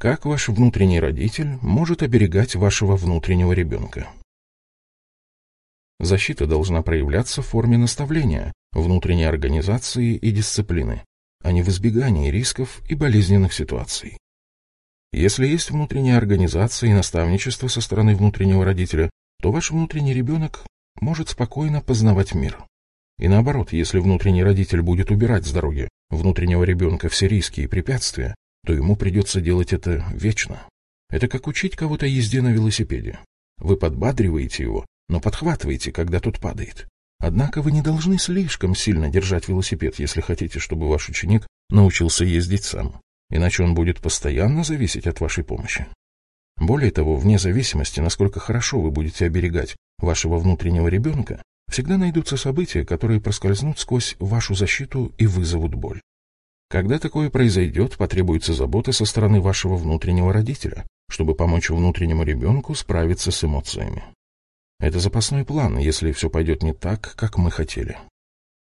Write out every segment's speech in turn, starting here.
Как ваш внутренний родитель может оберегать вашего внутреннего ребенка? Защита должна проявляться в форме наставления, внутренней организации и дисциплины, а не в избегании рисков и болезненных ситуаций. Если есть внутренняя организация и наставничество со стороны внутреннего родителя, то ваш внутренний ребенок может спокойно познавать мир. И наоборот, если внутренний родитель будет убирать с дороги внутреннего ребенка все риски и препятствия, то ему придется делать это вечно. Это как учить кого-то езде на велосипеде. Вы подбадриваете его, но подхватываете, когда тот падает. Однако вы не должны слишком сильно держать велосипед, если хотите, чтобы ваш ученик научился ездить сам. Иначе он будет постоянно зависеть от вашей помощи. Более того, вне зависимости, насколько хорошо вы будете оберегать вашего внутреннего ребенка, всегда найдутся события, которые проскользнут сквозь вашу защиту и вызовут боль. Когда такое произойдет, потребуется забота со стороны вашего внутреннего родителя, чтобы помочь внутреннему ребенку справиться с эмоциями. Это запасной план, если все пойдет не так, как мы хотели.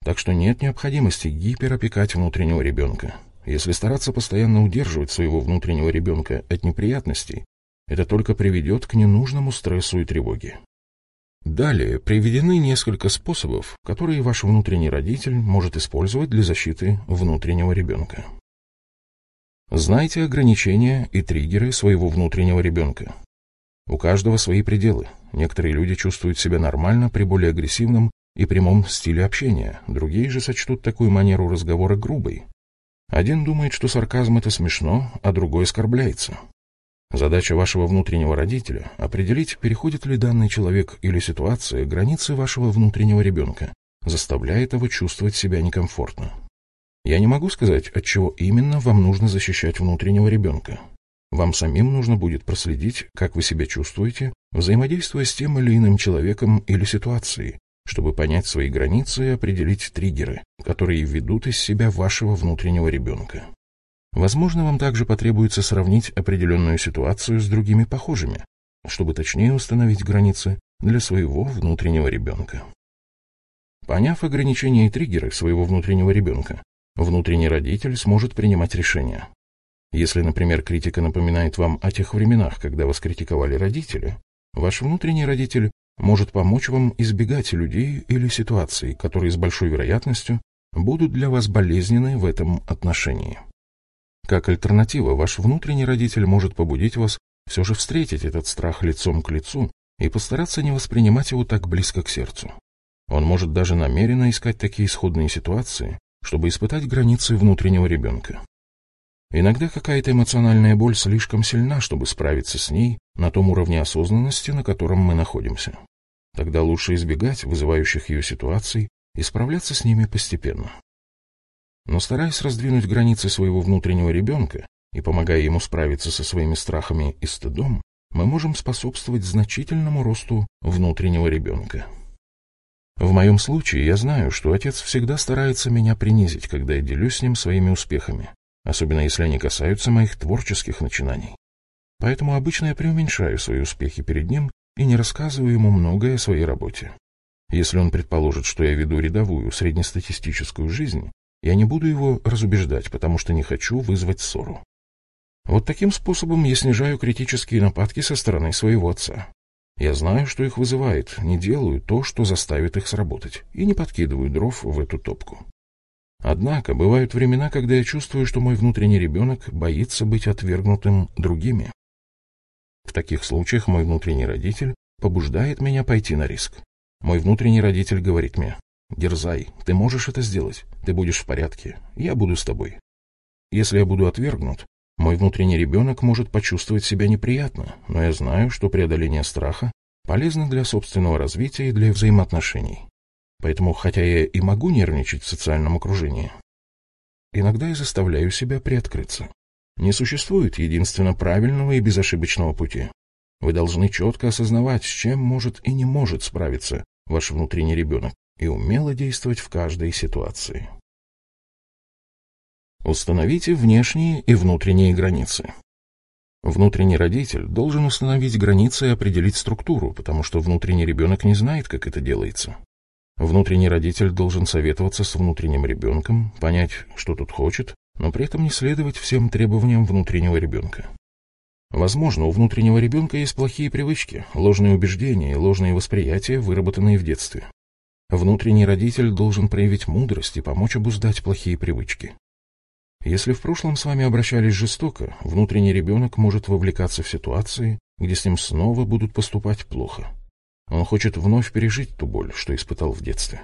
Так что нет необходимости гиперопекать внутреннего ребенка. Если стараться постоянно удерживать своего внутреннего ребенка от неприятностей, это только приведет к ненужному стрессу и тревоге. Далее приведены несколько способов, которые ваш внутренний родитель может использовать для защиты внутреннего ребенка. Знайте ограничения и триггеры своего внутреннего ребенка. У каждого свои пределы. Некоторые люди чувствуют себя нормально при более агрессивном и прямом стиле общения, другие же сочтут такую манеру разговора грубой. Один думает, что сарказм — это смешно, а другой оскорбляется. Задача вашего внутреннего родителя — определить, переходит ли данный человек или ситуация границы вашего внутреннего ребенка, заставляет его чувствовать себя некомфортно. Я не могу сказать, от чего именно вам нужно защищать внутреннего ребенка. Вам самим нужно будет проследить, как вы себя чувствуете, взаимодействуя с тем или иным человеком или ситуацией, чтобы понять свои границы и определить триггеры, которые ведут из себя вашего внутреннего ребенка. Возможно, вам также потребуется сравнить определенную ситуацию с другими похожими, чтобы точнее установить границы для своего внутреннего ребенка. Поняв ограничения и триггеры своего внутреннего ребенка, внутренний родитель сможет принимать решения. Если, например, критика напоминает вам о тех временах, когда вас критиковали родители, ваш внутренний родитель может помочь вам избегать людей или ситуаций, которые с большой вероятностью будут для вас болезненны в этом отношении. Как альтернатива, ваш внутренний родитель может побудить вас все же встретить этот страх лицом к лицу и постараться не воспринимать его так близко к сердцу. Он может даже намеренно искать такие исходные ситуации, чтобы испытать границы внутреннего ребенка. Иногда какая-то эмоциональная боль слишком сильна, чтобы справиться с ней на том уровне осознанности, на котором мы находимся. Тогда лучше избегать вызывающих ее ситуаций и справляться с ними постепенно. Но стараясь раздвинуть границы своего внутреннего ребенка и помогая ему справиться со своими страхами и стыдом, мы можем способствовать значительному росту внутреннего ребенка. В моем случае я знаю, что отец всегда старается меня принизить, когда я делюсь с ним своими успехами, особенно если они касаются моих творческих начинаний. Поэтому обычно я преуменьшаю свои успехи перед ним и не рассказываю ему многое о своей работе. Если он предположит, что я веду рядовую среднестатистическую жизнь, я не буду его разубеждать, потому что не хочу вызвать ссору. Вот таким способом я снижаю критические нападки со стороны своего отца. Я знаю, что их вызывает, не делаю то, что заставит их сработать, и не подкидываю дров в эту топку. Однако бывают времена, когда я чувствую, что мой внутренний ребенок боится быть отвергнутым другими. В таких случаях мой внутренний родитель побуждает меня пойти на риск. Мой внутренний родитель говорит мне, Дерзай, ты можешь это сделать, ты будешь в порядке, я буду с тобой. Если я буду отвергнут, мой внутренний ребенок может почувствовать себя неприятно, но я знаю, что преодоление страха полезно для собственного развития и для взаимоотношений. Поэтому, хотя я и могу нервничать в социальном окружении, иногда я заставляю себя приоткрыться. Не существует единственно правильного и безошибочного пути. Вы должны четко осознавать, с чем может и не может справиться ваш внутренний ребенок, и умело действовать в каждой ситуации. Установите внешние и внутренние границы. Внутренний родитель должен установить границы и определить структуру, потому что внутренний ребенок не знает, как это делается. Внутренний родитель должен советоваться с внутренним ребенком, понять, что тут хочет, но при этом не следовать всем требованиям внутреннего ребенка. Возможно, у внутреннего ребенка есть плохие привычки, ложные убеждения и ложные восприятия, выработанные в детстве. Внутренний родитель должен проявить мудрость и помочь обуздать плохие привычки. Если в прошлом с вами обращались жестоко, внутренний ребенок может вовлекаться в ситуации, где с ним снова будут поступать плохо. Он хочет вновь пережить ту боль, что испытал в детстве.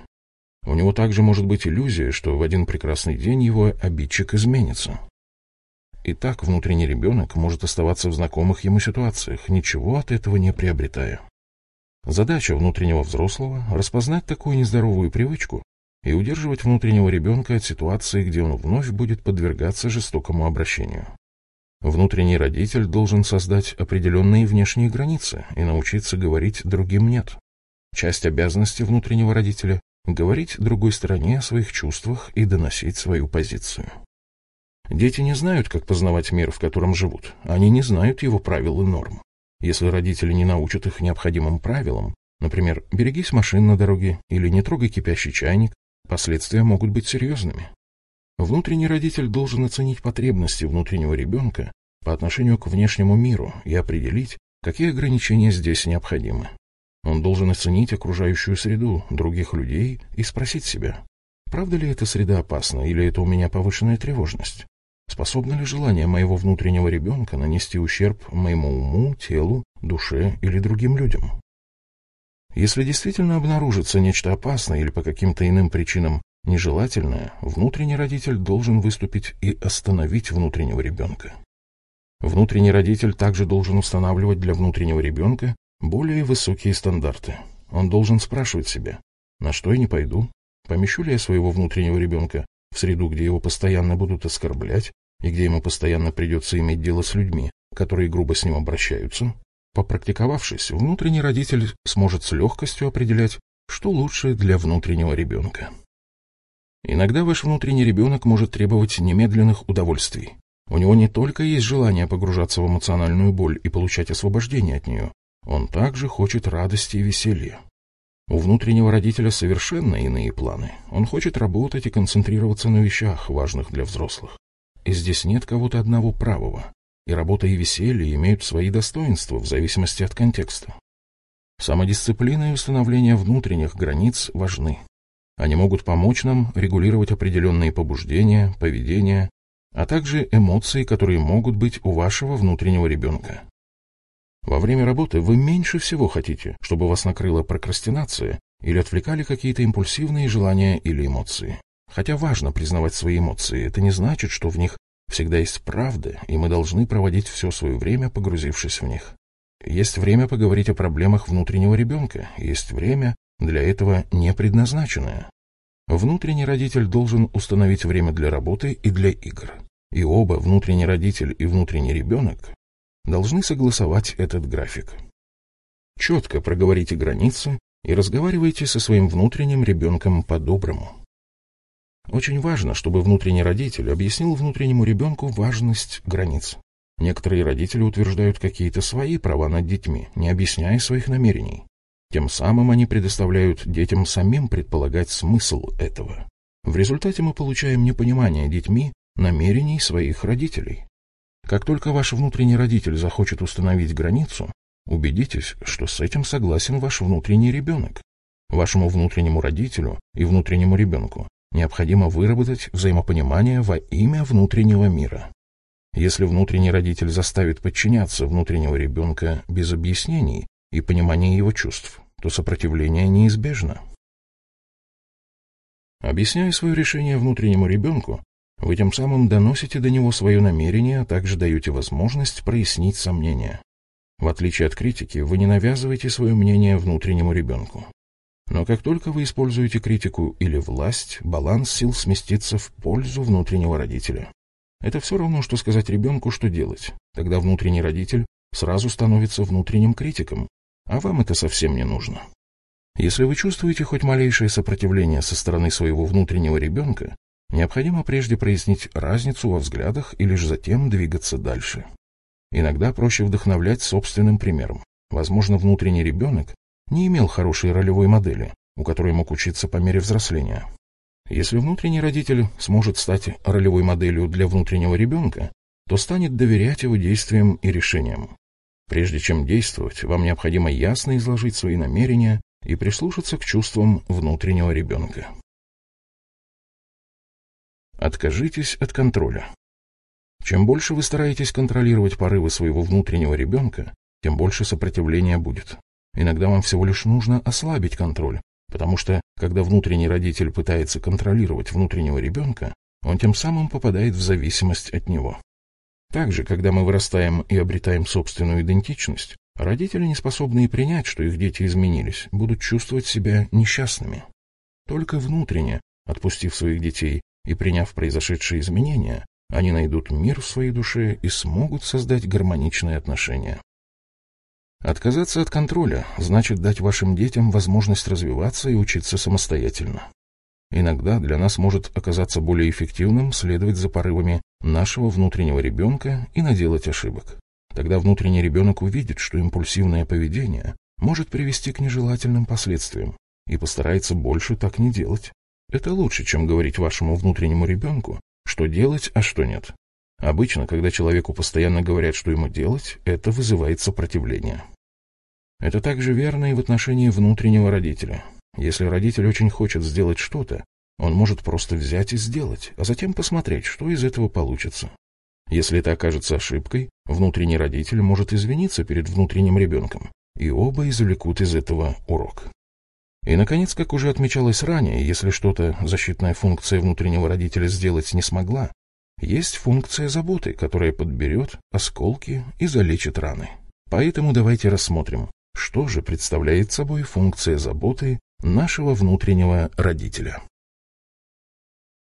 У него также может быть иллюзия, что в один прекрасный день его обидчик изменится. И так внутренний ребенок может оставаться в знакомых ему ситуациях, ничего от этого не приобретая. Задача внутреннего взрослого – распознать такую нездоровую привычку и удерживать внутреннего ребенка от ситуации, где он вновь будет подвергаться жестокому обращению. Внутренний родитель должен создать определенные внешние границы и научиться говорить другим «нет». Часть обязанности внутреннего родителя – говорить другой стороне о своих чувствах и доносить свою позицию. Дети не знают, как познавать мир, в котором живут. Они не знают его правил и норм. Если родители не научат их необходимым правилам, например, берегись машин на дороге или не трогай кипящий чайник, последствия могут быть серьезными. Внутренний родитель должен оценить потребности внутреннего ребенка по отношению к внешнему миру и определить, какие ограничения здесь необходимы. Он должен оценить окружающую среду, других людей и спросить себя, правда ли эта среда опасна или это у меня повышенная тревожность? Способно ли желание моего внутреннего ребенка нанести ущерб моему уму, телу, душе или другим людям? Если действительно обнаружится нечто опасное или по каким-то иным причинам нежелательное, внутренний родитель должен выступить и остановить внутреннего ребенка. Внутренний родитель также должен устанавливать для внутреннего ребенка более высокие стандарты. Он должен спрашивать себя, на что я не пойду, помещу ли я своего внутреннего ребенка в среду, где его постоянно будут оскорблять и где ему постоянно придется иметь дело с людьми, которые грубо с ним обращаются, попрактиковавшись, внутренний родитель сможет с легкостью определять, что лучше для внутреннего ребенка. Иногда ваш внутренний ребенок может требовать немедленных удовольствий. У него не только есть желание погружаться в эмоциональную боль и получать освобождение от нее, он также хочет радости и веселья. У внутреннего родителя совершенно иные планы. Он хочет работать и концентрироваться на вещах, важных для взрослых. И здесь нет кого-то одного правого. И работа и веселье имеют свои достоинства в зависимости от контекста. Самодисциплина и установление внутренних границ важны. Они могут помочь нам регулировать определенные побуждения, поведения, а также эмоции, которые могут быть у вашего внутреннего ребенка. Во время работы вы меньше всего хотите, чтобы вас накрыла прокрастинация или отвлекали какие-то импульсивные желания или эмоции. Хотя важно признавать свои эмоции, это не значит, что в них всегда есть правда, и мы должны проводить все свое время, погрузившись в них. Есть время поговорить о проблемах внутреннего ребенка, есть время для этого не предназначенное. Внутренний родитель должен установить время для работы и для игр. И оба, внутренний родитель и внутренний ребенок, должны согласовать этот график. Четко проговорите границы и разговаривайте со своим внутренним ребенком по-доброму. Очень важно, чтобы внутренний родитель объяснил внутреннему ребенку важность границ. Некоторые родители утверждают какие-то свои права над детьми, не объясняя своих намерений. Тем самым они предоставляют детям самим предполагать смысл этого. В результате мы получаем непонимание детьми намерений своих родителей. Как только ваш внутренний родитель захочет установить границу, убедитесь, что с этим согласен ваш внутренний ребенок. Вашему внутреннему родителю и внутреннему ребенку необходимо выработать взаимопонимание во имя внутреннего мира. Если внутренний родитель заставит подчиняться внутреннего ребенка без объяснений и понимания его чувств, то сопротивление неизбежно. Объясняя свое решение внутреннему ребенку, вы тем самым доносите до него свое намерение, а также даете возможность прояснить сомнения. В отличие от критики, вы не навязываете свое мнение внутреннему ребенку. Но как только вы используете критику или власть, баланс сил сместится в пользу внутреннего родителя. Это все равно, что сказать ребенку, что делать. Тогда внутренний родитель сразу становится внутренним критиком, а вам это совсем не нужно. Если вы чувствуете хоть малейшее сопротивление со стороны своего внутреннего ребенка, Необходимо прежде прояснить разницу во взглядах и лишь затем двигаться дальше. Иногда проще вдохновлять собственным примером. Возможно, внутренний ребенок не имел хорошей ролевой модели, у которой мог учиться по мере взросления. Если внутренний родитель сможет стать ролевой моделью для внутреннего ребенка, то станет доверять его действиям и решениям. Прежде чем действовать, вам необходимо ясно изложить свои намерения и прислушаться к чувствам внутреннего ребенка. Откажитесь от контроля. Чем больше вы стараетесь контролировать порывы своего внутреннего ребенка, тем больше сопротивления будет. Иногда вам всего лишь нужно ослабить контроль, потому что, когда внутренний родитель пытается контролировать внутреннего ребенка, он тем самым попадает в зависимость от него. Также, когда мы вырастаем и обретаем собственную идентичность, родители, не способные принять, что их дети изменились, будут чувствовать себя несчастными. Только внутренне, отпустив своих детей и приняв произошедшие изменения, они найдут мир в своей душе и смогут создать гармоничные отношения. Отказаться от контроля значит дать вашим детям возможность развиваться и учиться самостоятельно. Иногда для нас может оказаться более эффективным следовать за порывами нашего внутреннего ребенка и наделать ошибок. Тогда внутренний ребенок увидит, что импульсивное поведение может привести к нежелательным последствиям и постарается больше так не делать. Это лучше, чем говорить вашему внутреннему ребенку, что делать, а что нет. Обычно, когда человеку постоянно говорят, что ему делать, это вызывает сопротивление. Это также верно и в отношении внутреннего родителя. Если родитель очень хочет сделать что-то, он может просто взять и сделать, а затем посмотреть, что из этого получится. Если это окажется ошибкой, внутренний родитель может извиниться перед внутренним ребенком, и оба извлекут из этого урок. И, наконец, как уже отмечалось ранее, если что-то защитная функция внутреннего родителя сделать не смогла, есть функция заботы, которая подберет осколки и залечит раны. Поэтому давайте рассмотрим, что же представляет собой функция заботы нашего внутреннего родителя.